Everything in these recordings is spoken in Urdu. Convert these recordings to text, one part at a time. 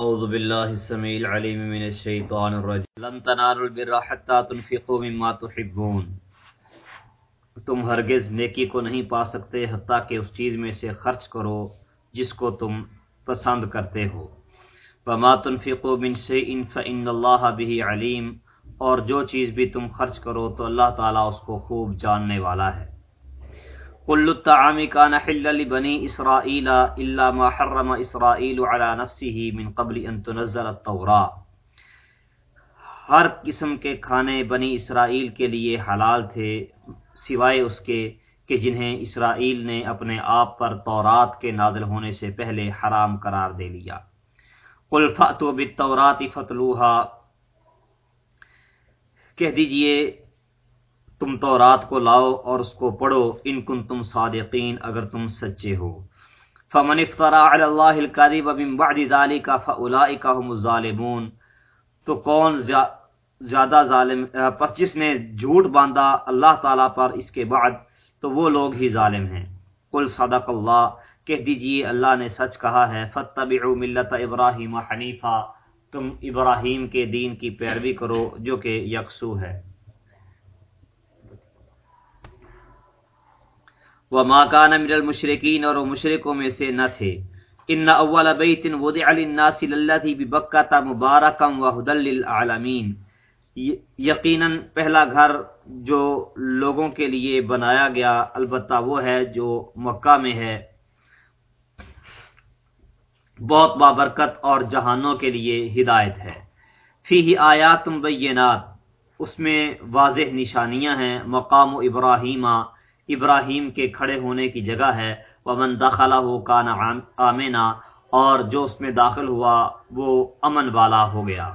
اعوذ باللہ السمیع العلیم من الشیطان الرجیم لن تنالوا البر حتى تنفقوا مما تحبون. تم ہرگز نیکی کو نہیں پا سکتے، حتیٰ کہ اس چیز میں سے خرچ کرو جس کو تم پسند کرتے ہو. وما تنفقوا من شيء فإن الله به علیم اور جو چیز بھی تم خرچ کرو تو اللہ تعالیٰ اس کو خوب جاننے والا ہے۔ کل الطعام كان حلا لبني اسرائيل الا ما حرم اسرائيل على نفسه من قبل ان تنزل التوراة. ہر قسم کے کھانے بنی اسرائیل کے لیے حلال تھے، سوائے اس کے کہ جنہیں اسرائیل نے اپنے آپ پر تورات کے نازل ہونے سے پہلے حرام قرار دے لیا۔ قل فاتوا بالتوراة فتلوها کہہ دیجیے تم تو رات کو لاؤ اور اس کو پڑھو، ان کن تم صادقین، اگر تم سچے ہو۔ فمن افطرا اللہ القریب من بعد ذلك فاولئک هم الظالمون۔ تو کون زیادہ ظالم پس جس نے جھوٹ باندھا اللہ تعالی پر اس کے بعد، تو وہ لوگ ہی ظالم ہیں۔ قل صدق اللہ، کہہ دیجیے اللہ نے سچ کہا ہے۔ فتبعوا ملت ابراہیم حنیفہ تم ابراہیم کے دین کی پیروی کرو، جو کہ یکسو ہے۔ وہ ماکان من المشرقین اور وہ مشرقوں میں سے نہ تھے۔ ان اول بیت وضع للناس للذي ببکہ مبارکم وهدى للعالمین یقیناً پہلا گھر جو لوگوں کے لیے بنایا گیا، البتہ وہ ہے جو مکہ میں ہے۔ بہت بابرکت اور جہانوں کے لیے ہدایت ہے۔ فی آیات بینات، اس میں واضح نشانیاں ہیں۔ مقام و ابراہیمہ ابراہیم کے کھڑے ہونے کی جگہ ہے۔ ومن دخلا ہو کانا آمینا اور جو اس میں داخل ہوا، وہ امن والا ہو گیا۔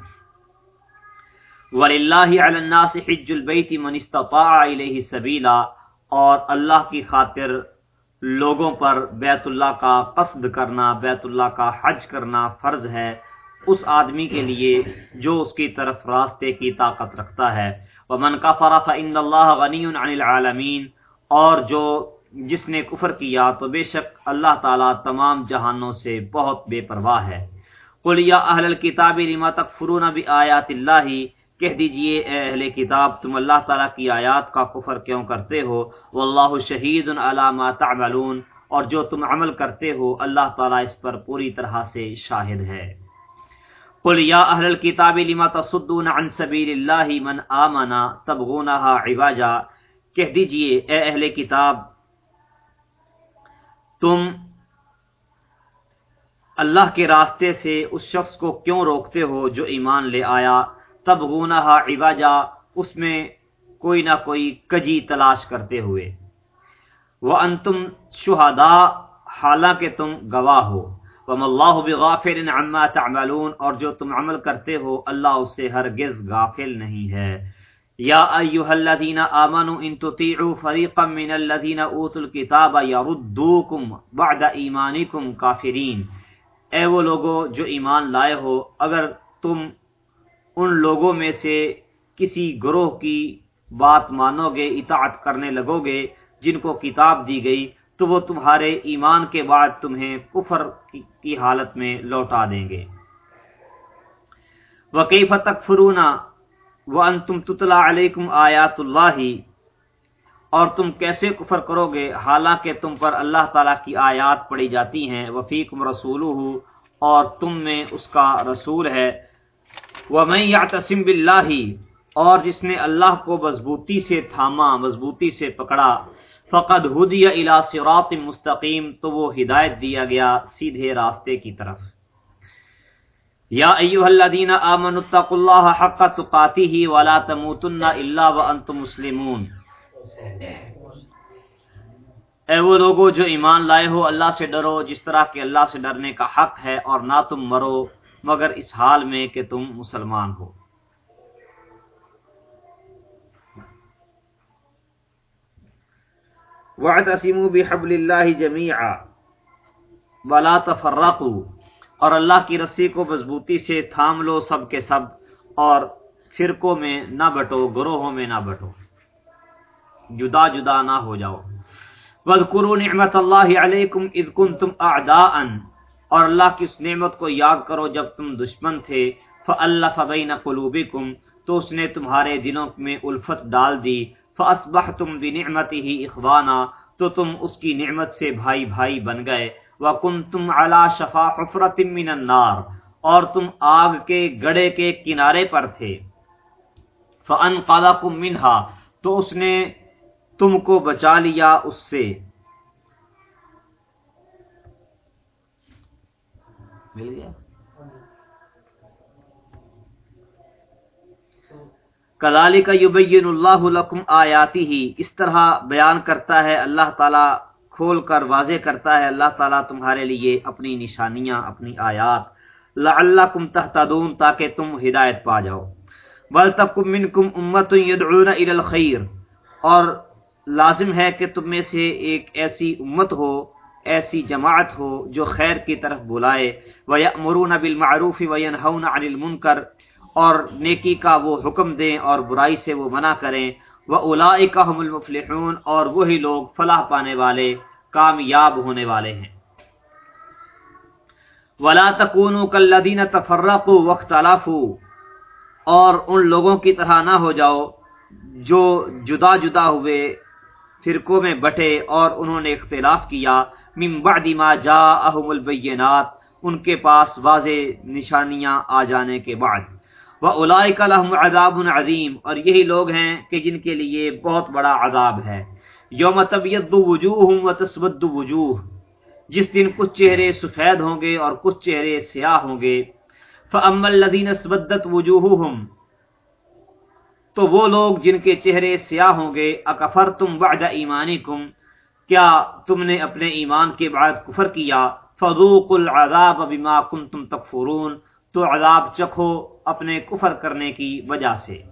وَلِلَّهِ عَلَى النَّاسِ حِجُّ الْبَيْتِ مَنِ اسْتَطَاعَ إِلَيْهِ سَبِيلًا، اور اللہ کی خاطر لوگوں پر بیت اللہ کا قصد کرنا، بیت اللہ کا حج کرنا فرض ہے۔ اس آدمی کے لیے جو اس کی طرف راستے کی طاقت رکھتا ہے۔ وَمَنْ كَفَرَ فَإِنَّ اللَّهَ غَنِيٌّ عَنِ الْعَالَمِينَ اور جو جس نے کفر کیا تو بے شک اللہ تعالیٰ تمام جہانوں سے بہت بے پرواہ ہے۔ قل یا اہل الكتاب لما تکفرون بآیات اللہ؟ کہہ دیجیے، اے اہل کتاب، تم اللہ تعالیٰ کی آیات کا کفر کیوں کرتے ہو؟ واللہ شہید علی ما تعملون۔ اور جو تم عمل کرتے ہو، اللہ تعالیٰ اس پر پوری طرح سے شاہد ہے۔ قل یا اہل الكتاب لما تصدون عن سبیل اللہ من آمنا تبغونها عواجا کہہ دیجیے، اے اہل کتاب، تم اللہ کے راستے سے اس شخص کو کیوں روکتے ہو جو ایمان لے آیا؟ تب گونا عواجا اس میں کوئی نہ کوئی کجی تلاش کرتے ہوئے۔ وہ انتم شہدا حالانکہ تم گواہ ہو۔ وم اللہ بغافر عما تعملون، اور جو تم عمل کرتے ہو، اللہ اس سے ہرگز غافل نہیں ہے۔ یا ایوہ الذین آمنوا ان تطیعوا فریقا من الذین اوتوا الكتاب یردوکم بعد ایمانکم کافرین۔ اے وہ لوگوں جو ایمان لائے ہو، اگر تم ان لوگوں میں سے کسی گروہ کی بات مانو گے، اطاعت کرنے لگو گے جن کو کتاب دی گئی، تو وہ تمہارے ایمان کے بعد تمہیں کفر کی حالت میں لوٹا دیں گے۔ وَكَيْفَ تَكْفُرُونَ وَأَن تم تطلا علیکم آیات اللہ اور تم کیسے کفر کرو گے؟ حالانکہ تم پر اللہ تعالیٰ کی آیات پڑھی جاتی ہیں۔ وفیکم رسول اور تم میں اس کا رسول ہے۔ وَمَن يَعْتَسِم بِاللَّهِ۔ اور جس نے اللہ کو مضبوطی سے تھاما، مضبوطی سے پکڑا، فقد ہدی الى صراط مستقیم تو وہ ہدایت دیا گیا سیدھے راستے کی طرف۔ یا ایوہ الذین آمنوا اتقوا اللہ حق تقاته ولا تموتن الا وانتم مسلمون. اے وہ لوگو جو ایمان لائے ہو، اللہ سے ڈرو، جس طرح کہ اللہ سے ڈرنے کا حق ہے اور نہ تم مرو، مگر اس حال میں کہ تم مسلمان ہو۔ وَاعْتَصِمُوا بِحَبْلِ اللَّهِ جَمِيعًا وَلَا تَفَرَّقُوا۔ اور اللہ کی رسی کو مضبوطی سے تھام لو سب کے سب، اور فرقوں میں نہ بٹو، گروہوں میں نہ بٹو۔ جدا جدا نہ ہو جاؤ۔ وَذْكُرُوا نِعْمَةَ اللَّهِ عَلَيْكُمْ اِذْ كُنْتُمْ أَعْدَاءً۔ اور اللہ کی اس نعمت کو یاد کرو جب تم دشمن تھے۔ فاللہ فبین قلوبکم تو اس نے تمہارے دلوں میں الفت ڈال دی۔ فاصبحتم بنعمته اخوانا تو تم اس کی نعمت سے بھائی بھائی بن گئے۔ وکنتم علی شفا حفرۃ من النار اور تم آگ کے گڑے کے کنارے پر تھے۔ فانقذکم منها، تو اس نے تم کو بچا لیا اس سے۔ مل گیا؟ کلالی کا یبین اللہ لکم آیاتی ہی اس طرح بیان کرتا ہے اللہ تعالی کھول کر واضح کرتا ہے، اللہ تعالیٰ تمہارے لیے اپنی نشانیاں، اپنی آیات، لعلکم تہتدون تاکہ تم ہدایت پا جاؤ۔ ولتکم منکم امت یدعون الى الخیر اور لازم ہے کہ تم میں سے ایک ایسی امت ہو، ایسی جماعت ہو جو خیر کی طرف بلائے۔ وَيَأْمُرُونَ بِالْمَعْرُوفِ وَيَنْهَوْنَ عَنِ الْمُنْكَرِ اور نیکی کا وہ حکم دیں اور برائی سے وہ منع کریں۔ وَأُولَئِكَ هُمُ الْمُفْلِحُونَ اور وہی لوگ فلاح پانے والے، کامیاب ہونے والے ہیں۔ وَلَا تَكُونُوا كَالَّذِينَ تَفَرَّقُوا وَاخْتَلَفُوا اور ان لوگوں کی طرح نہ ہو جاؤ جو جدا جدا ہوئے، فرقوں میں بٹے اور انہوں نے اختلاف کیا۔ من بعد ما جاءہم البینات ان کے پاس واضح نشانیاں آ جانے کے بعد۔ وَأُولَئِكَ لَهُمْ عَذَابٌ عَظِيمٌ اور یہی لوگ ہیں کہ جن کے لیے بہت بڑا عذاب ہے۔ یوم تبیض وجوہم وتسود وجوہ جس دن کچھ چہرے سفید ہوں گے اور کچھ چہرے سیاہ ہوں گے۔ فَأَمَّا الَّذِينَ اسْوَدَّتْ وُجُوهُهُمْ۔ تو وہ لوگ جن کے چہرے سیاہ ہوں گے اکفر تم بعد ایمانی کیا تم نے اپنے ایمان کے بعد کفر کیا؟ فضوق العذاب بما کنتم تکفرون تو عذاب چکھو اپنے کفر کرنے کی وجہ سے۔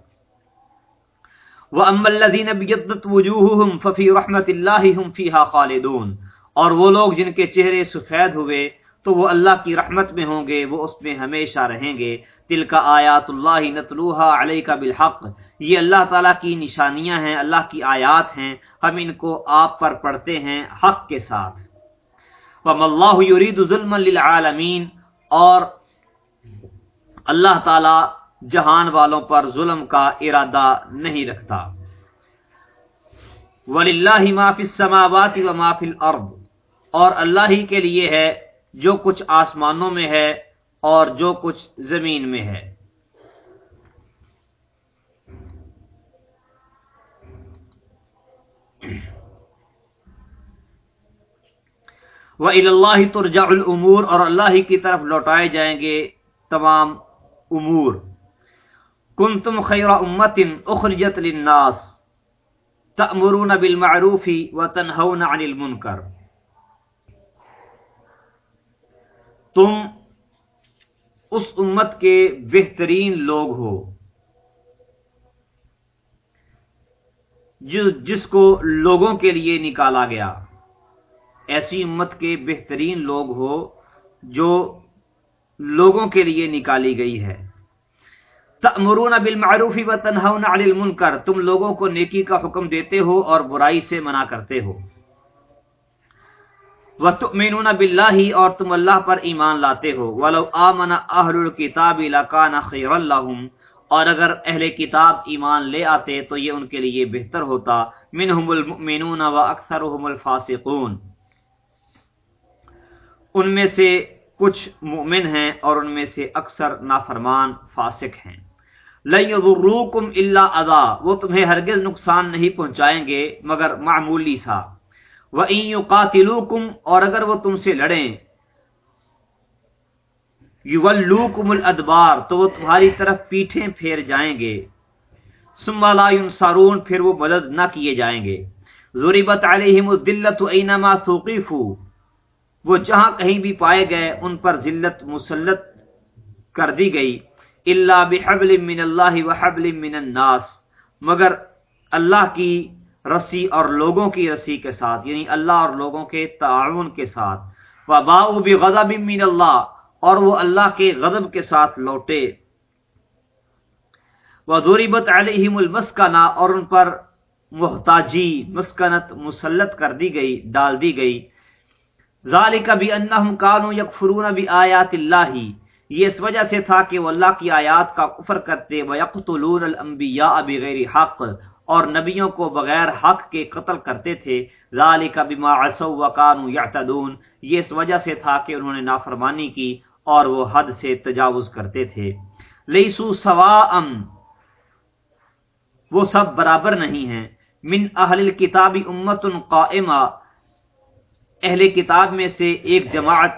وَأَمَّا الَّذِينَ بِيَضَّتْ وُجُوهُهُمْ فَفِي رَحْمَةِ اللَّهِ هُمْ فِيهَا خَالِدُونَ۔ اور وہ لوگ جن کے چہرے سفید ہوئے، تو وہ اللہ کی رحمت میں ہوں گے، وہ اس میں ہمیشہ رہیں گے۔ تل آیات اللہ نتلوحا علیہ کا بالحق۔ یہ اللہ تعالیٰ کی نشانیاں ہیں، اللہ کی آیات ہیں۔ ہم ان کو آپ پر پڑھتے ہیں حق کے ساتھ۔ وم اللہ یرید ظلم للعالمین اور اللہ تعالیٰ جہان والوں پر ظلم کا ارادہ نہیں رکھتا۔ وَلِلَّهِ مَا فِي السَّمَاوَاتِ وَمَا فِي الْأَرْضِ۔ اور اللہ ہی کے لیے ہے جو کچھ آسمانوں میں ہے اور جو کچھ زمین میں ہے۔ وہ اللہ ترجا العمور اور اللہ ہی کی طرف لوٹائے جائیں گے۔ تمام امور۔ کن تم خیر امتن اخرجت للناس تأمرون بالمعروف وتنهون عن المنکر۔ تم اس امت کے بہترین لوگ ہو۔ جس کو لوگوں کے لیے نکالا گیا۔ ایسی امت کے بہترین لوگ ہو جو لوگوں کے لیے نکالی گئی ہے۔ تأمرون بالمعروف و تنہون علی المنکر، تم لوگوں کو نیکی کا حکم دیتے ہو اور برائی سے منع کرتے ہو۔ وَتُؤْمِنُونَ بِاللَّهِ اور تم اللہ پر ایمان لاتے ہو۔ وَلَوْ آمَنَ أَهْلُ الْكِتَابِ لَكَانَ خَيْرًا لَهُمْ اور اگر اہل کتاب ایمان لے آتے تو یہ ان کے لیے بہتر ہوتا۔ منہم المؤمنون واکثرهم الفاسقون۔ ان میں سے کچھ مؤمن ہیں اور ان میں سے اکثر نافرمان فاسق ہیں۔ لَن يَضُرُّوكُمْ إِلَّا أَذَا وہ تمہیں ہرگز نقصان نہیں پہنچائیں گے مگر معمولی سا۔ وہ قاتل اور اگر وہ تم سے لڑیں، یولوکم الادبار، تو وہ تمہاری طرف پیٹھیں پھیر جائیں گے۔ ثم لا ينصرون پھر وہ مدد نہ کیے جائیں گے۔ ضربت علیہم الذلت اینما ثقفوا وہ جہاں کہیں بھی پائے گئے ان پر ذلت مسلط کر دی گئی۔ الا بحبل من اللہ وحبل من الناس۔ مگر اللہ کی رسی اور لوگوں کی رسی کے ساتھ یعنی اللہ اور لوگوں کے تعاون کے ساتھ۔ وباؤ بھی غضب من اللہ اور وہ اللہ کے غضب کے ساتھ لوٹے۔ وہ ضریبت علیہم المسکنہ اور ان پر محتاجی مسکنت مسلط کر دی گئی، ڈال دی گئی۔ ذالک بھی انہم کانو یکفرون بی آیات اللہ۔ یہ اس وجہ سے تھا کہ وہ اللہ کی آیات کا کفر کرتے وَيَقْتُلُونَ الْأَنبِيَاءَ بِغَيْرِ حق، اور نبیوں کو بغیر حق کے قتل کرتے تھے۔ ذالک بما عصوا وكانوا يعتدون یہ اس وجہ سے تھا کہ انہوں نے نافرمانی کی اور وہ حد سے تجاوز کرتے تھے۔ لیسو سواء وہ سب برابر نہیں ہیں۔ من اہل الكتاب امت قائمہ۔ اہل کتاب میں سے ایک جماعت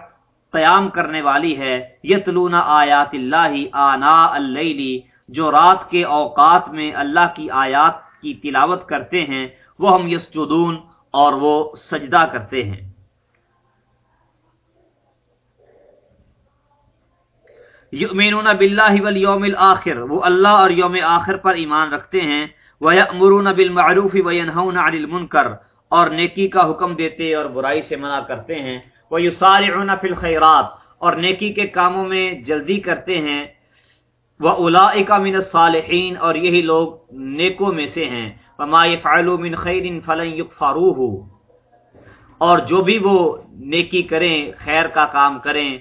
قیام کرنے والی ہے، یتلون آیات اللہ آنا اللیلی جو رات کے اوقات میں اللہ کی آیات کی تلاوت کرتے ہیں وہ ہم یسجدون اور وہ سجدہ کرتے ہیں۔ یؤمنون باللہ والیوم الاخر، وہ اللہ اور یوم آخر پر ایمان رکھتے ہیں وَيَأْمُرُونَ بِالْمَعْرُوفِ وَيَنْهَوْنَ عَنِ الْمُنْكَرِ اور نیکی کا حکم دیتے اور برائی سے منع کرتے ہیں۔ وہ یسارعون فی الخیرات اور نیکی کے کاموں میں جلدی کرتے ہیں۔ وہ اولئک من الصالحین اور یہی لوگ نیکوں میں سے ہیں۔ وما يفعلوا من خیر فلن يغفروه۔ اور جو بھی وہ نیکی کریں، خیر کا کام کریں،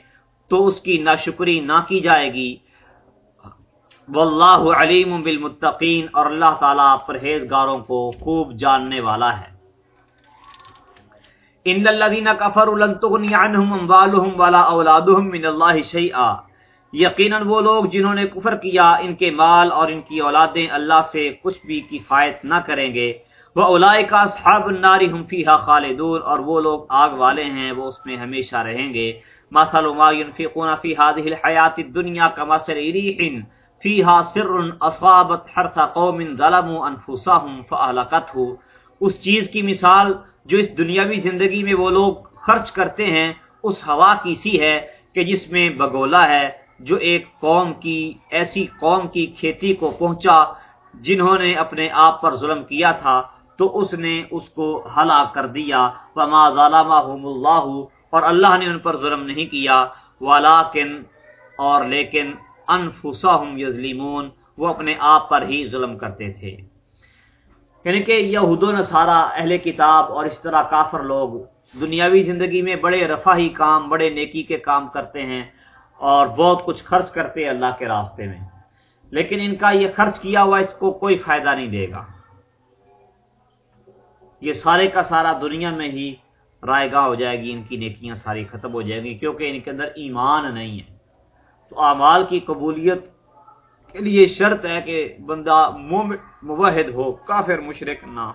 تو اس کی ناشکری نہ کی جائے گی۔ واللہ علیم بالمتقین اور اللہ تعالیٰ پرہیزگاروں کو خوب جاننے والا ہے۔ ان الذين كفروا لن تغني عنهم اموالهم ولا اولادهم من الله شيئا یقینا وہ لوگ جنہوں نے کفر کیا، ان کے مال اور ان کی اولادیں اللہ سے کچھ بھی کفایت نہ کریں گے۔ وہ اولئک اصحاب النار هم فيها خالدون۔ اور وہ لوگ آگ والے ہیں، وہ اس میں ہمیشہ رہیں گے۔ مثل ما ينفقون في هذه الحياه الدنيا كمثل ريح فيها سر اصابت حرث قوم ظلموا انفسهم فاهلكته اس چیز کی مثال جو اس دنیاوی زندگی میں وہ لوگ خرچ کرتے ہیں، اس ہوا کی سی ہے کہ جس میں بگولا ہے، جو ایک قوم کی، ایسی قوم کی کھیتی کو پہنچا جنہوں نے اپنے آپ پر ظلم کیا تھا، تو اس نے اس کو ہلا کر دیا۔ وما ظالمہم اللہ اور اللہ نے ان پر ظلم نہیں کیا۔ ولیکن اور لیکن انفسہم یظلمون، وہ اپنے آپ پر ہی ظلم کرتے تھے۔ یعنی کہ یہود و نصارہ، اہل کتاب اور اس طرح کافر لوگ دنیاوی زندگی میں بڑے رفاہی کام، بڑے نیکی کے کام کرتے ہیں اور بہت کچھ خرچ کرتے ہیں اللہ کے راستے میں۔ لیکن ان کا یہ خرچ کیا ہوا، اس کو کوئی فائدہ نہیں دے گا۔ یہ سارے کا سارا دنیا میں ہی رائے گاہ ہو جائے گی، ان کی نیکیاں ساری ختم ہو جائیں گی، کیونکہ ان کے اندر ایمان نہیں ہے۔ تو اعمال کی قبولیت کے لیے شرط ہے کہ بندہ موحد ہو، کافر مشرق نہ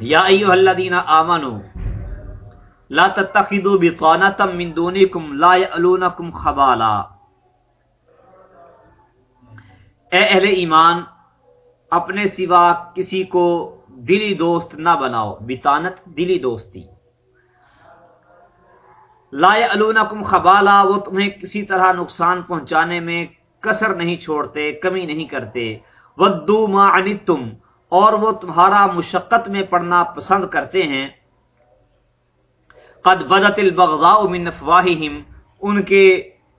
یا ایوہ الذین آمنوا لا تتخذوا بطانتا من دونکم لا یعلونکم خبالا۔ اے اہل ایمان، اپنے سوا کسی کو دلی دوست نہ بناؤ، بطانت دلی دوستی۔ لا علونکم خبالا، وہ تمہیں کسی طرح نقصان پہنچانے میں کسر نہیں چھوڑتے، کمی نہیں کرتے۔ ودو ما عنتم اور وہ تمہارا مشقت میں پڑنا پسند کرتے ہیں۔ قد بدت البغضاء من افواہہم، ان کے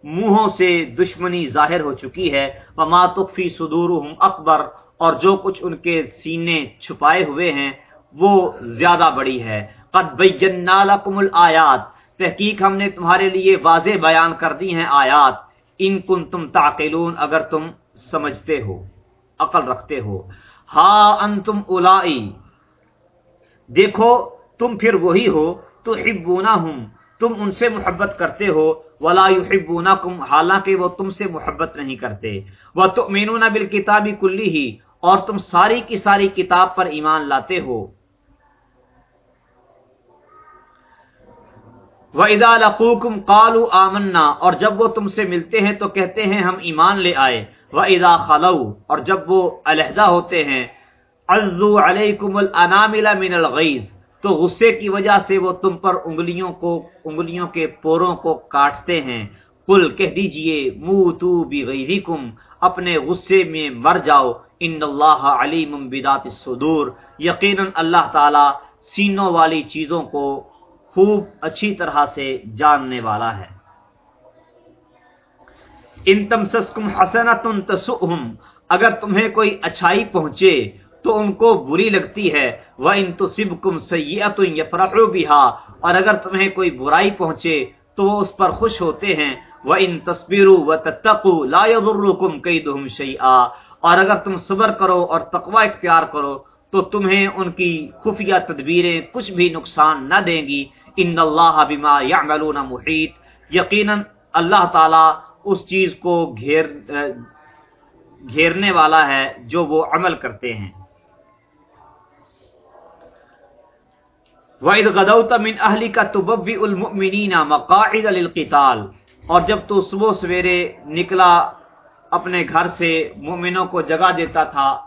منہوں سے دشمنی ظاہر ہو چکی ہے۔ وما تخفی صدورہم اکبر، اور جو کچھ ان کے سینے چھپائے ہوئے ہیں، وہ زیادہ بڑی ہے۔ قد بیجنا لکم الآیات تحقیق ہم نے تمہارے لیے واضح بیان کر دی ہیں آیات۔ ان کن تم تاقلون اگر تم سمجھتے ہو، عقل رکھتے ہو۔ ہا ان تم اولائی، دیکھو، تم پھر وہی ہو تو ہبونا ہوں تم ان سے محبت کرتے ہو۔ ولا یحبونا کم حالانکہ وہ تم سے محبت نہیں کرتے۔ وہ تو مینون بال کتابی کلی ہی اور تم ساری کی ساری کتاب پر ایمان لاتے ہو۔ وہ ادا لقوکم کالو آمنا اور جب وہ تم سے ملتے ہیں تو کہتے ہیں ہم ایمان لے آئے۔ وہ ادا خلو اور جب وہ علیحدہ ہوتے ہیں۔ ازو علیکم الانامل من الغیظ تو غصے کی وجہ سے وہ تم پر انگلیوں کو، انگلیوں کے پوروں کو کاٹتے ہیں۔ کل کہہ دیجیے منہ تو اپنے غصے میں مر جاؤ۔ ان اللہ علیم بدات الصدور۔ یقینا اللہ تعالی سینوں والی چیزوں کو خوب اچھی طرح سے جاننے والا ہے۔ ان تم سسکم حسنت تسؤہم، اگر تمہیں کوئی اچھائی پہنچے تو ان کو بری لگتی ہے وہ ان تو سب کم سیت بھی اور اگر تمہیں کوئی برائی پہنچے تو وہ اس پر خوش ہوتے ہیں وہ ان تصویروں و تتقو لا يضركم كيدهم شيئا، اور اگر تم صبر کرو اور تقوی اختیار کرو تو تمہیں ان کی خفیہ تدبیریں کچھ بھی نقصان نہ دیں گی۔ ان اللہ بما يعملون محیط۔ یقینا اللہ تعالی اس چیز کو گھیر گھیرنے والا ہے جو وہ عمل کرتے ہیں۔ وَإِذْ غَدَوْتَ مِنْ أَهْلِكَ تُبَوِّئُ الْمُؤْمِنِينَ مَقَاعِدَ لِلْقِتَالِ۔ اور جب تو صبح سویرے نکلا اپنے گھر سے مومنوں کو جگہ دیتا تھا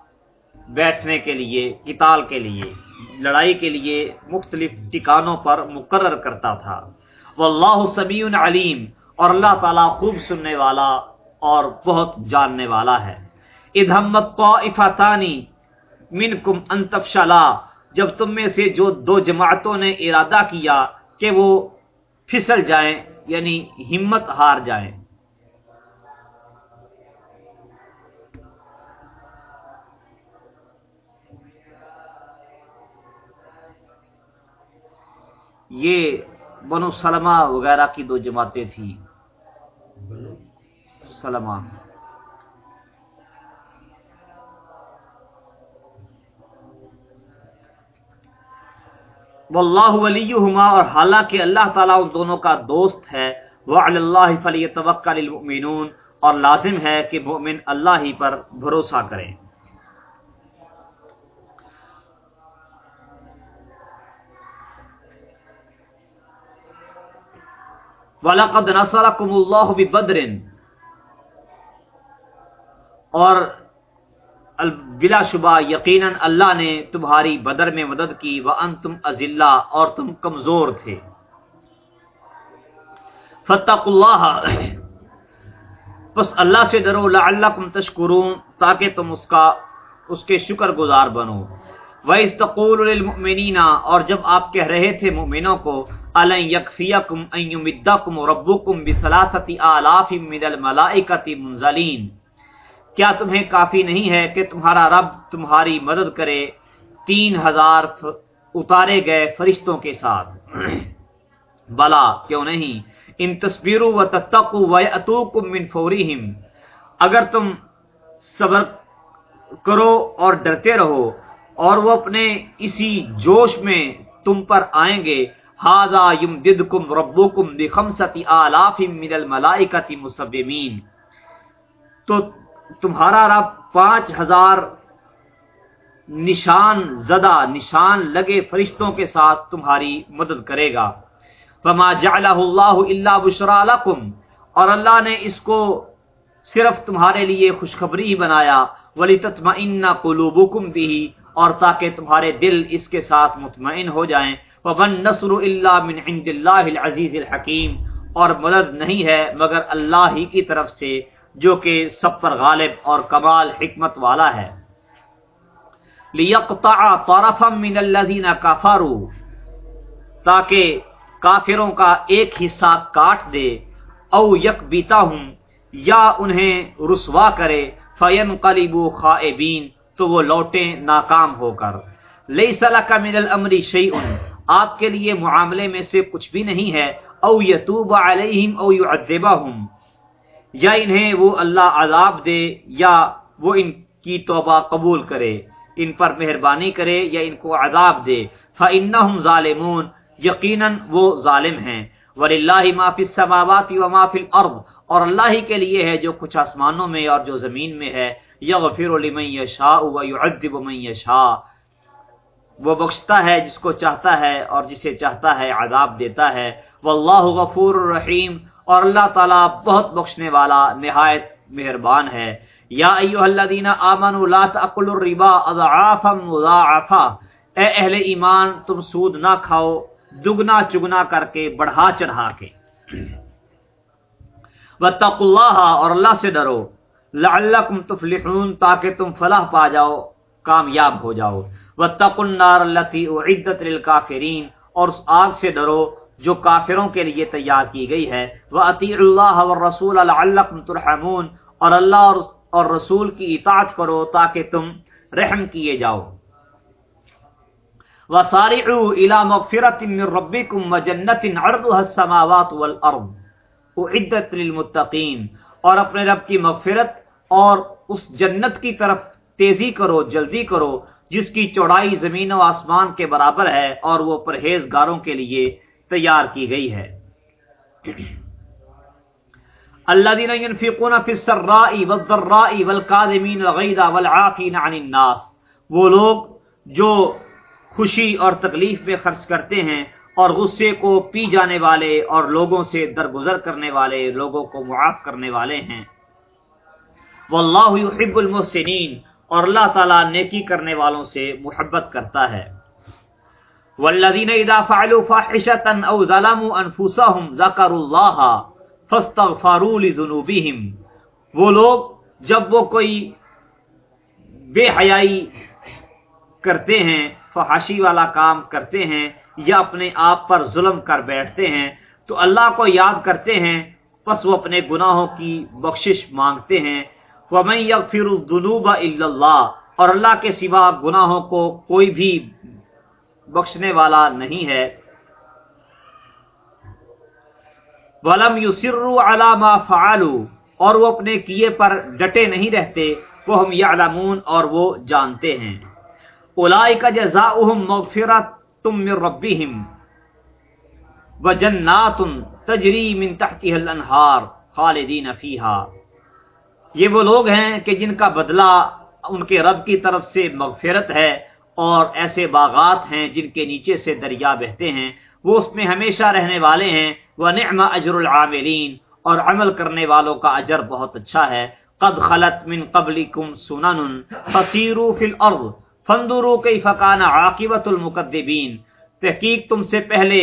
بیٹھنے کے لیے، قتال کے لیے۔ لڑائی کے لیے مختلف ٹکانوں پر مقرر کرتا تھا۔ واللہ سمیع علیم، اور اللہ تعالیٰ خوب سننے والا اور بہت جاننے والا ہے۔ ادہمت طائفتانی منکم ان تفشلا، جب تم میں سے جو دو جماعتوں نے ارادہ کیا کہ وہ پھسل جائیں یعنی ہمت ہار جائیں۔ یہ بنو سلمہ وغیرہ کی دو جماعتیں تھیں۔ سلمہ۔ واللہ ولیہما اور حالانکہ اللہ تعالیٰ ان دونوں کا دوست ہے۔ وعلی اللہ فلی توکل المؤمنون اور لازم ہے کہ مؤمن اللہ ہی پر بھروسہ کریں وَلَقَدْ نَصَرَكُمُ اللَّهُ بِبَدْرٍ۔ اور بلا شبہ، یقیناً اللہ نے تمہاری بدر میں مدد کی وہ ان تم ازلہ اور تم کمزور تھے۔ فتح اللہ بس اللہ سے ڈرو لعلکم تشکرون، تاکہ تم اس کا، اس کے شکر گزار بنو۔ وَإِسْتَقُولُ لِلْمُؤْمِنِينَ، اور جب آپ کہہ رہے تھے مؤمنوں کو أَلَنْ يَكْفِيَكُمْ أَنْ يُمِدَّكُمْ رَبُّكُمْ بِثَلَاثَةِ آلَافٍ مِنَ الْمَلَائِكَةِ مُنزَلِينَ۔ کیا تمہیں کافی نہیں ہے کہ تمہارا رب تمہاری مدد کرے تین ہزار اتارے گئے فرشتوں کے ساتھ؟ بلا، کیوں نہیں؟ ان تصویروں و تتقو و اتوکم من فورہم اگر تم صبر کرو اور ڈرتے رہو اور وہ اپنے اسی جوش میں تم پر آئیں گے ہاذا یمددکم ربکم بخمسۃ آلاف من الملائکۃ مسبمین۔ تو تمہارا رب پانچ ہزار نشان زدہ نشان لگے فرشتوں کے ساتھ تمہاری مدد کرے گا۔ فما جعلہ اللہ الا بشرا لکم۔ اور اللہ نے اس کو صرف تمہارے لیے خوشخبری ہی بنایا۔ ولتطمئن قلوبکم بھی اور تاکہ تمہارے دل اس کے ساتھ مطمئن ہو جائیں۔ ومن نصر الا من عند اللہ العزیز الحکیم اور مدد نہیں ہے مگر اللہ ہی کی طرف سے، جو کہ سب پر غالب اور کمال حکمت والا ہے۔ لِيَقْطَعَ طَرَفًا مِّنَ الَّذِينَ كَفَرُوا، تاکہ کافروں کا ایک حصہ کاٹ دے، او یک بیتا ہوں یا انہیں رسوا کرے فین قلیبو خائبین تو وہ لوٹیں ناکام ہو کر۔ لئی کا من الامر شیئن آپ کے لیے معاملے میں سے کچھ بھی نہیں ہے، او یتوب علیہم او یعذبہم، یا انہیں وہ اللہ عذاب دے یا وہ ان کی توبہ قبول کرے، ان پر مہربانی کرے یا ان کو عذاب دے، فَإِنَّهُمْ ظَالِمُونَ، یقیناً وہ ظالم ہیں۔ وَلِلَّهِ مَا فِي السَّمَاوَاتِ وَمَا فِي الْأَرْضِ، اور اللہ ہی کے لیے ہے جو کچھ آسمانوں میں اور جو زمین میں ہے يَغْفِرُ لِمَنْ يَشَاءُ وَيُعَذِّبُ مَنْ يَشَاءُ وہ بخشتا ہے جس کو چاہتا ہے اور جسے چاہتا ہے عذاب دیتا ہے۔ واللہ غفور الرحیم اور اللہ تعالیٰ بہت بخشنے والا نہایت مہربان ہے۔ یا ایوہ الذین آمنوا لا تأکلوا الربا اضعافا مضاعفا۔ اے اہل ایمان، تم سود نہ کھاؤ، دگنا چگنا کر کے بڑھا چڑھا کے۔ واتقوا اللہ اور اللہ سے ڈرو۔ لعلکم تفلحون، تاکہ تم فلاح پا جاؤ، کامیاب ہو جاؤ۔ واتقوا النار التي اعدت للكافرین اور اس آگ سے ڈرو جو کافروں کے لیے تیار کی گئی ہے۔ وہ عطی اللہ اور رسول ترحمون، اور اللہ اور رسول کی اطاعت کرو تاکہ تم رحم کیے جاؤ۔ وسارعوا الى مغفرة من ربكم وجنة عرضها السماوات والارض اعدت للمتقین اور اپنے رب کی مغفرت اور اس جنت کی طرف تیزی کرو، جلدی کرو۔ جس کی چوڑائی زمین و آسمان کے برابر ہے اور وہ پرہیزگاروں کے لیے تیار کی گئی ہے۔ اللہ دین ينفقون في السراء والضراء والكاظمين الغيظ والعافين عن الناس۔ وہ لوگ جو خوشی اور تکلیف میں خرچ کرتے ہیں اور غصے کو پی جانے والے اور لوگوں سے درگزر کرنے والے، لوگوں کو معاف کرنے والے ہیں۔ واللہ يحب المحسنین۔ اور اللہ تعالیٰ نیکی کرنے والوں سے محبت کرتا ہے۔ والذین اذا فعلوا فاحشتا او ظلموا انفسهم ذکروا اللہ فاستغفروا لذنوبهم۔ وہ لوگ جب وہ کوئی بے حیائی کرتے ہیں، فحاشی والا کام کرتے ہیں یا اپنے آپ پر ظلم کر بیٹھتے ہیں، تو اللہ کو یاد کرتے ہیں، پس وہ اپنے گناہوں کی بخشش مانگتے ہیں۔ وَمَن يَغْفِرُ الذُّنُوبَ إِلَّا اللَّهِ، اور اللہ کے سوا گناہوں کو کوئی بھی بخشنے والا نہیں ہے۔ وَلَمْ يُسِرُّوا عَلَى مَا فَعَلُوا، اور وہ اپنے کیے پر ڈٹے نہیں رہتے وہ ہم یعلمون اور وہ جانتے ہیں۔ اولئک جزاؤہم مغفرت من ربهم، وجنات تجری من تحتها الانہار خالدین فیہا یہ وہ لوگ ہیں کہ جن کا بدلہ ان کے رب کی طرف سے مغفرت ہے اور ایسے باغات ہیں جن کے نیچے سے دریا بہتے ہیں۔ وہ اس میں ہمیشہ رہنے والے ہیں۔ وہ نعم اجر العاملین اور عمل کرنے والوں کا اجر بہت اچھا ہے۔ قد خلط من قبلکم سنن فسیروا فی الارض فندرو کئی فقان عاقبت المقدبین تحقیق تم سے پہلے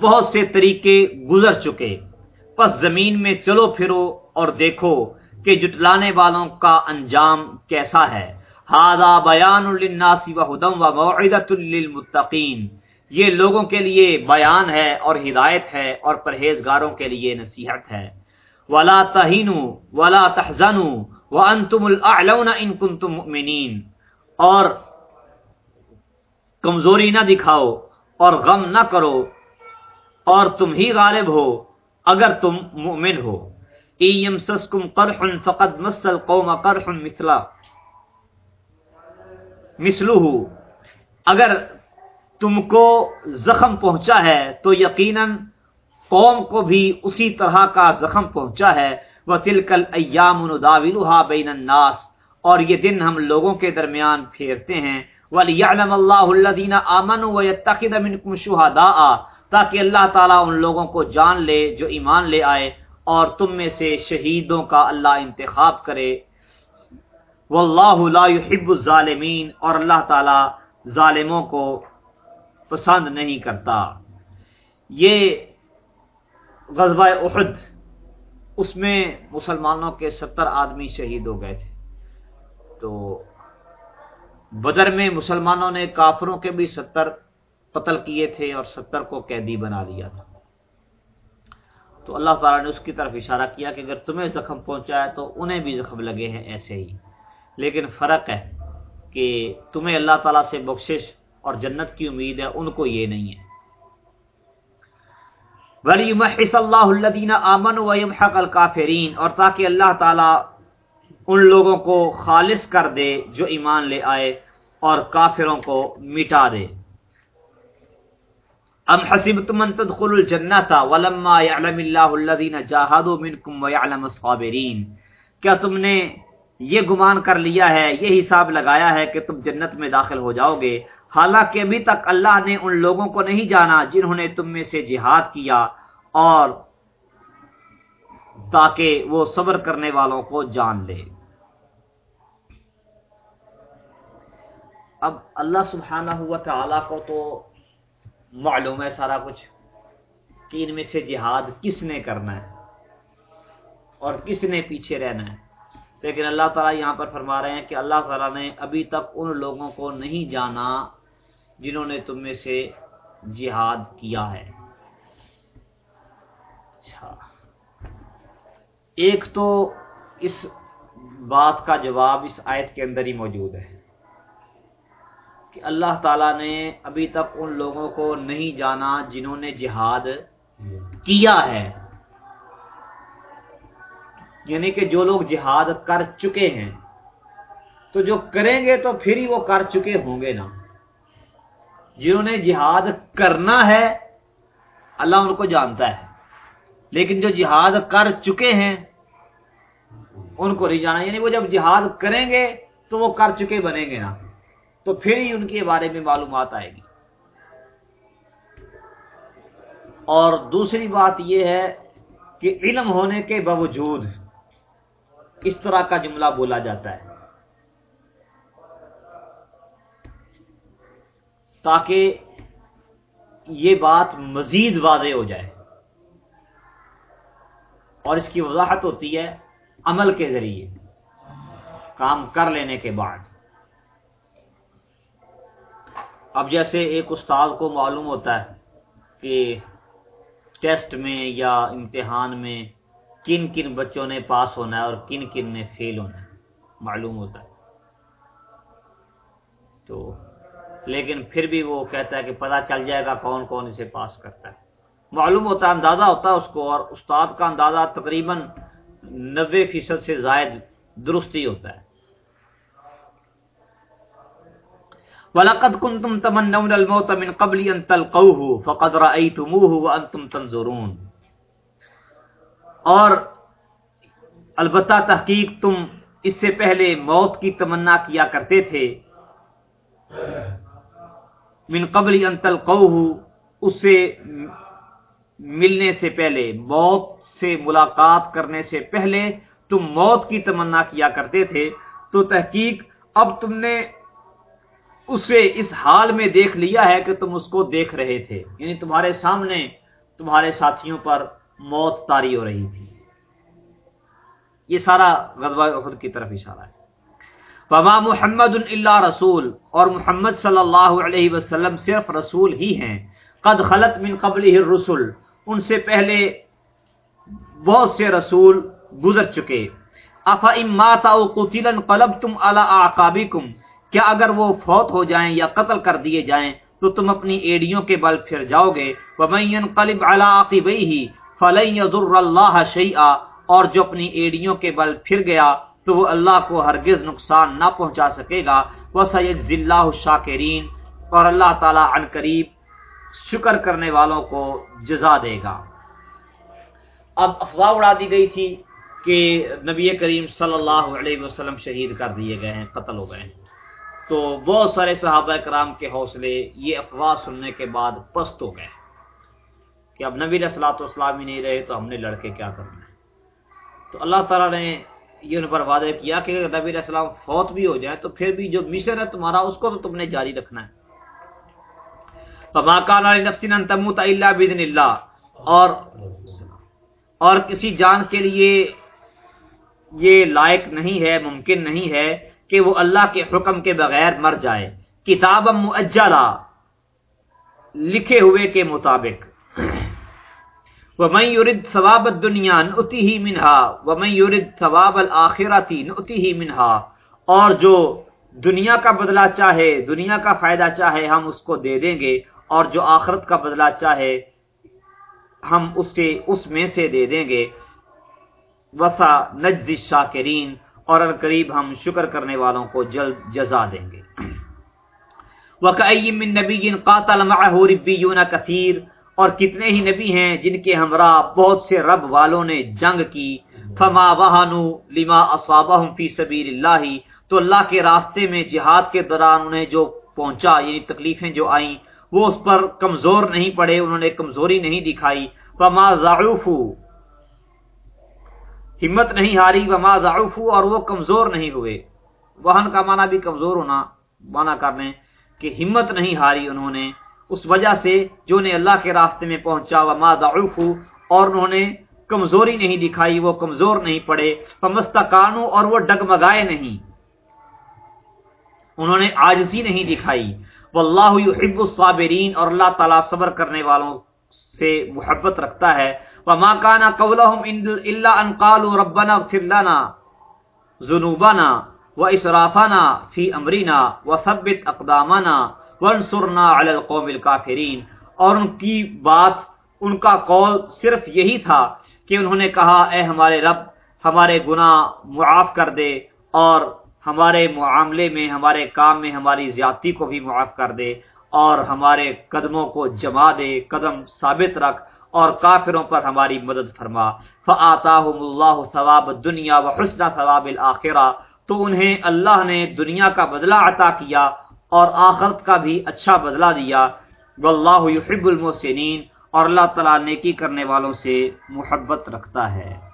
بہت سے طریقے گزر چکے۔ پس زمین میں چلو پھرو اور دیکھو کہ جٹلانے والوں کا انجام کیسا ہے۔ ہادا بیان للناس و و للمتقین۔ یہ لوگوں کے لیے بیان ہے اور ہدایت ہے اور پرہیزگاروں کے لیے نصیحت ہے۔ ولا تہینو ولا تحزنو وانتم الاعلون ان کنتم مؤمنین۔ اور کمزوری نہ دکھاؤ اور غم نہ کرو اور تم ہی غالب ہو۔ اگر تم مؤمن ہو ایمسسکم قرح فقد مس القوم قرح مثلا۔ مثلہ اگر تم کو زخم پہنچا ہے، تو یقیناً قوم کو بھی اسی طرح کا زخم پہنچا ہے۔ وہ تلکل ایام نداولها بین الناس۔ اور یہ دن ہم لوگوں کے درمیان پھیرتے ہیں۔ وَلِيَعْلَمَ اللَّهُ الَّذِينَ آمَنُوا وَيَتَّخِذَ مِنْكُمْ شُهَدَاءَ۔ تاکہ اللہ تعالیٰ ان لوگوں کو جان لے، جو ایمان لے آئے اور تم میں سے شہیدوں کا اللہ انتخاب کرے۔ واللہ لا يحب الظالمین اور اللہ تعالیٰ ظالموں کو پسند نہیں کرتا۔ یہ غزوہ احد، اس میں مسلمانوں کے ستر آدمی شہید ہو گئے تھے۔ تو بدر میں مسلمانوں نے کافروں کے بھی ستر قتل کیے تھے اور ستر کو قیدی بنا لیا تھا۔ تو اللہ تعالیٰ نے اس کی طرف اشارہ کیا کہ اگر تمہیں زخم پہنچا ہے تو انہیں بھی زخم لگے ہیں ایسے ہی۔ لیکن فرق ہے کہ تمہیں اللہ تعالیٰ سے بخشش اور جنت کی امید ہے، ان کو یہ نہیں ہے۔ ولی محص اللہ الدین امن و حق الکافرین اور تاکہ اللہ تعالیٰ ان لوگوں کو خالص کر دے جو ایمان لے آئے اور کافروں کو مٹا دے۔ ام حسبتم ان تدخلوا الجنت ولما يعلم الله الذين جاهدوا منكم ويعلم الصابرين۔ کیا تم نے یہ گمان کر لیا ہے، یہ حساب لگایا ہے کہ تم جنت میں داخل ہو جاؤ گے۔ حالانکہ ابھی تک اللہ نے ان لوگوں کو نہیں جانا جنہوں نے تم میں سے جہاد کیا اور تاکہ وہ صبر کرنے والوں کو جان لے۔ اب اللہ سبحانہ ہوا تعالیٰ کو تو معلوم ہے سارا کچھ۔ کہ ان میں سے جہاد کس نے کرنا ہے؟ اور کس نے پیچھے رہنا ہے؟ لیکن اللہ تعالیٰ یہاں پر فرما رہے ہیں کہ اللہ تعالیٰ نے ابھی تک ان لوگوں کو نہیں جانا جنہوں نے تم میں سے جہاد کیا ہے۔ اچھا۔ ایک تو اس بات کا جواب اس آیت کے اندر ہی موجود ہے۔ اللہ تعالیٰ نے ابھی تک ان لوگوں کو نہیں جانا جنہوں نے جہاد کیا ہے۔ یعنی کہ جو لوگ جہاد کر چکے ہیں، تو جو کریں گے تو پھر ہی وہ کر چکے ہوں گے نا۔ جنہوں نے جہاد کرنا ہے، اللہ ان کو جانتا ہے۔ لیکن جو جہاد کر چکے ہیں، ان کو نہیں جانا۔ یعنی وہ جب جہاد کریں گے، تو وہ کر چکے بنیں گے نا۔ تو پھر ہی ان کے بارے میں معلومات آئے گی۔ اور دوسری بات یہ ہے کہ علم ہونے کے باوجود اس طرح کا جملہ بولا جاتا ہے۔ تاکہ یہ بات مزید واضح ہو جائے۔ اور اس کی وضاحت ہوتی ہے عمل کے ذریعے، کام کر لینے کے بعد۔ اب جیسے ایک استاد کو معلوم ہوتا ہے کہ ٹیسٹ میں یا امتحان میں کن کن بچوں نے پاس ہونا ہے اور کن کن نے فیل ہونا ہے، معلوم ہوتا ہے۔ تو لیکن پھر بھی وہ کہتا ہے کہ پتہ چل جائے گا کون کون اسے پاس کرتا ہے۔ معلوم ہوتا ہے، اندازہ ہوتا ہے اس کو اور استاد کا اندازہ تقریباً نبے فیصد سے زائد درست ہی ہوتا ہے۔ وَلَقَدْ كُنْتُمْ تَمَنَّوْنَ الْمَوْتَ مِنْ قَبْلِ أَن تَلْقَوْهُ، فَقَدْ رَأَيْتُمُوهُ وَأَنْتُمْ تَنْظُرُونَ. اور البتہ تحقیق تم اس سے پہلے موت کی تمنا کیا کرتے تھے۔ من قبل ان تلقوه، اس سے ملنے سے پہلے، موت سے ملاقات کرنے سے پہلے تم موت کی تمنا کیا کرتے تھے۔ تو تحقیق، اب تم نے اسے اس حال میں دیکھ لیا ہے کہ تم اس کو دیکھ رہے تھے۔ یعنی تمہارے سامنے تمہارے ساتھیوں پر موت تاری ہو رہی تھی۔ یہ سارا غزوہ کی طرف اشارہ ہے۔ وما محمد اللہ رسول، اور محمد صلی اللہ علیہ وسلم صرف رسول ہی ہیں۔ قد خلط من قبل رسول ان سے پہلے بہت سے رسول گزر چکے۔ افا امات قلب تم اللہ کیا اگر وہ فوت ہو جائیں یا قتل کر دیے جائیں تو تم اپنی ایڑیوں کے بل پھر جاؤ گے۔ قلب ہی فلن يضر اللہ شیئا اور جو اپنی ایڑیوں کے بل پھر گیا تو وہ اللہ کو ہرگز نقصان نہ پہنچا سکے گا۔ وہ سید ضلع شاکرین اور اللہ تعالی عن قریب شکر کرنے والوں کو جزا دے گا۔ اب افواہ اڑا دی گئی تھی کہ نبی کریم صلی اللہ علیہ وسلم شہید کر دیے گئے ہیں، قتل ہو گئے ہیں۔ تو بہت سارے صحابہ کرام کے حوصلے یہ افواہ سننے کے بعد پست ہو گئے کہ اب نبی السلاۃ والسلام ہی نہیں رہے تو ہم نے لڑکے کیا کرنا ہے؟ تو اللہ تعالیٰ نے یہ ان پر وعدہ کیا کہ اگر نبی علیہ السلام فوت بھی ہو جائے تو پھر بھی جو مشن ہے تمہارا اس کو تو تم نے جاری رکھنا ہے۔ تموت اللہ بدن اللہ اور اور کسی جان کے لیے یہ لائق نہیں ہے، ممکن نہیں ہے کہ وہ اللہ کے حکم کے بغیر مر جائے۔ کتاب مجلا لکھے ہوئے کے مطابق۔ وہ میں ثواب دنیا نتی ہی منہا، وہ ثواب الآخراتی نتی ہی اور جو دنیا کا بدلہ چاہے، دنیا کا فائدہ چاہے، ہم اس کو دے دیں گے۔ اور جو آخرت کا بدلہ چاہے، ہم اس کے اس میں سے دے دیں گے۔ وسا نجز شاکرین اور ان قریب ہم شکر کرنے والوں کو جلد جزا دیں گے۔ وَكَأَيِّم مِّن نَبِيٍّ قَاتَلَ مَعَهُ رِبِّيُّونَ كَثِيرٌ اور کتنے ہی نبی ہیں جن کے ہمراہ بہت سے رب والوں نے جنگ کی۔ فما وہانو لما اصابہم فی سبیل اللہ تو اللہ کے راستے میں جہاد کے دوران انہیں جو پہنچا یعنی تکلیفیں جو آئیں، وہ اس پر کمزور نہیں پڑے، انہوں نے کمزوری نہیں دکھائی۔ وما ضعفو ہمت نہیں ہاری، وما ضعفو اور وہ کمزور نہیں ہوئے۔ وہن کا معنی بھی کمزور ہونا، معنی کرنے کہ ہمت نہیں ہاری انہوں نے۔ اس وجہ سے جو نے اللہ کے راستے میں پہنچا، وما ضعفو اور انہوں نے کمزوری نہیں دکھائی، وہ کمزور نہیں پڑے۔ فمستقانو اور وہ ڈگمگائے نہیں۔ انہوں نے آجزی نہیں دکھائی۔ واللہ یحب الصابرین، اور اللہ تعالی صبر کرنے والوں سے محبت رکھتا ہے۔ وما كان قولهم الا ان قالوا ربنا اغفر لنا ذنوبنا و اسرافانہ فی امرینا و ثبت اقدامانہ علی القوم الکافرین اور ان کی بات، ان کا قول صرف یہی تھا کہ انہوں نے کہا، اے ہمارے رب، ہمارے گناہ معاف کر دے اور ہمارے معاملے میں، ہمارے کام میں ہماری زیادتی کو بھی معاف کر دے۔ اور ہمارے قدموں کو جما دے، قدم ثابت رکھ اور کافروں پر ہماری مدد فرما۔ فآتاہم اللہ ثواب دنیا و حسن ثواب الآخرہ تو انہیں اللہ نے دنیا کا بدلہ عطا کیا اور آخرت کا بھی اچھا بدلہ دیا۔ واللہ یحب المحسنین اور اللہ تعالیٰ نیکی کرنے والوں سے محبت رکھتا ہے۔